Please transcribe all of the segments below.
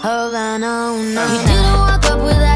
Havana, oh, no. You didn't walk up without.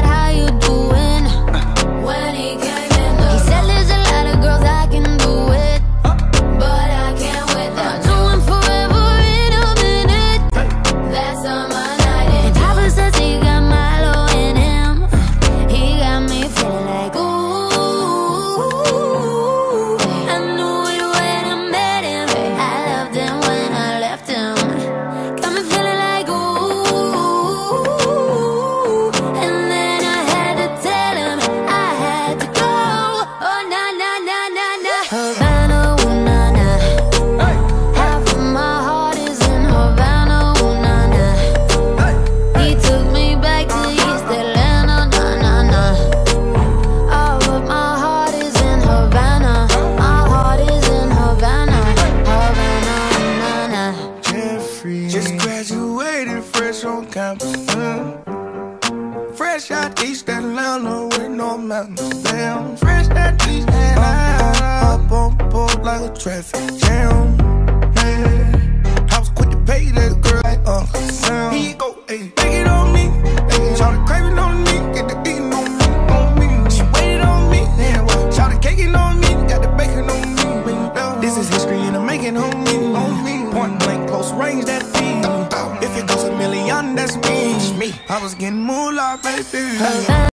fresh out East Atlanta with no mountains. Damn, fresh out East Atlanta. Up, on board like a traffic If it goes a million, that's me. I was getting moolah, baby.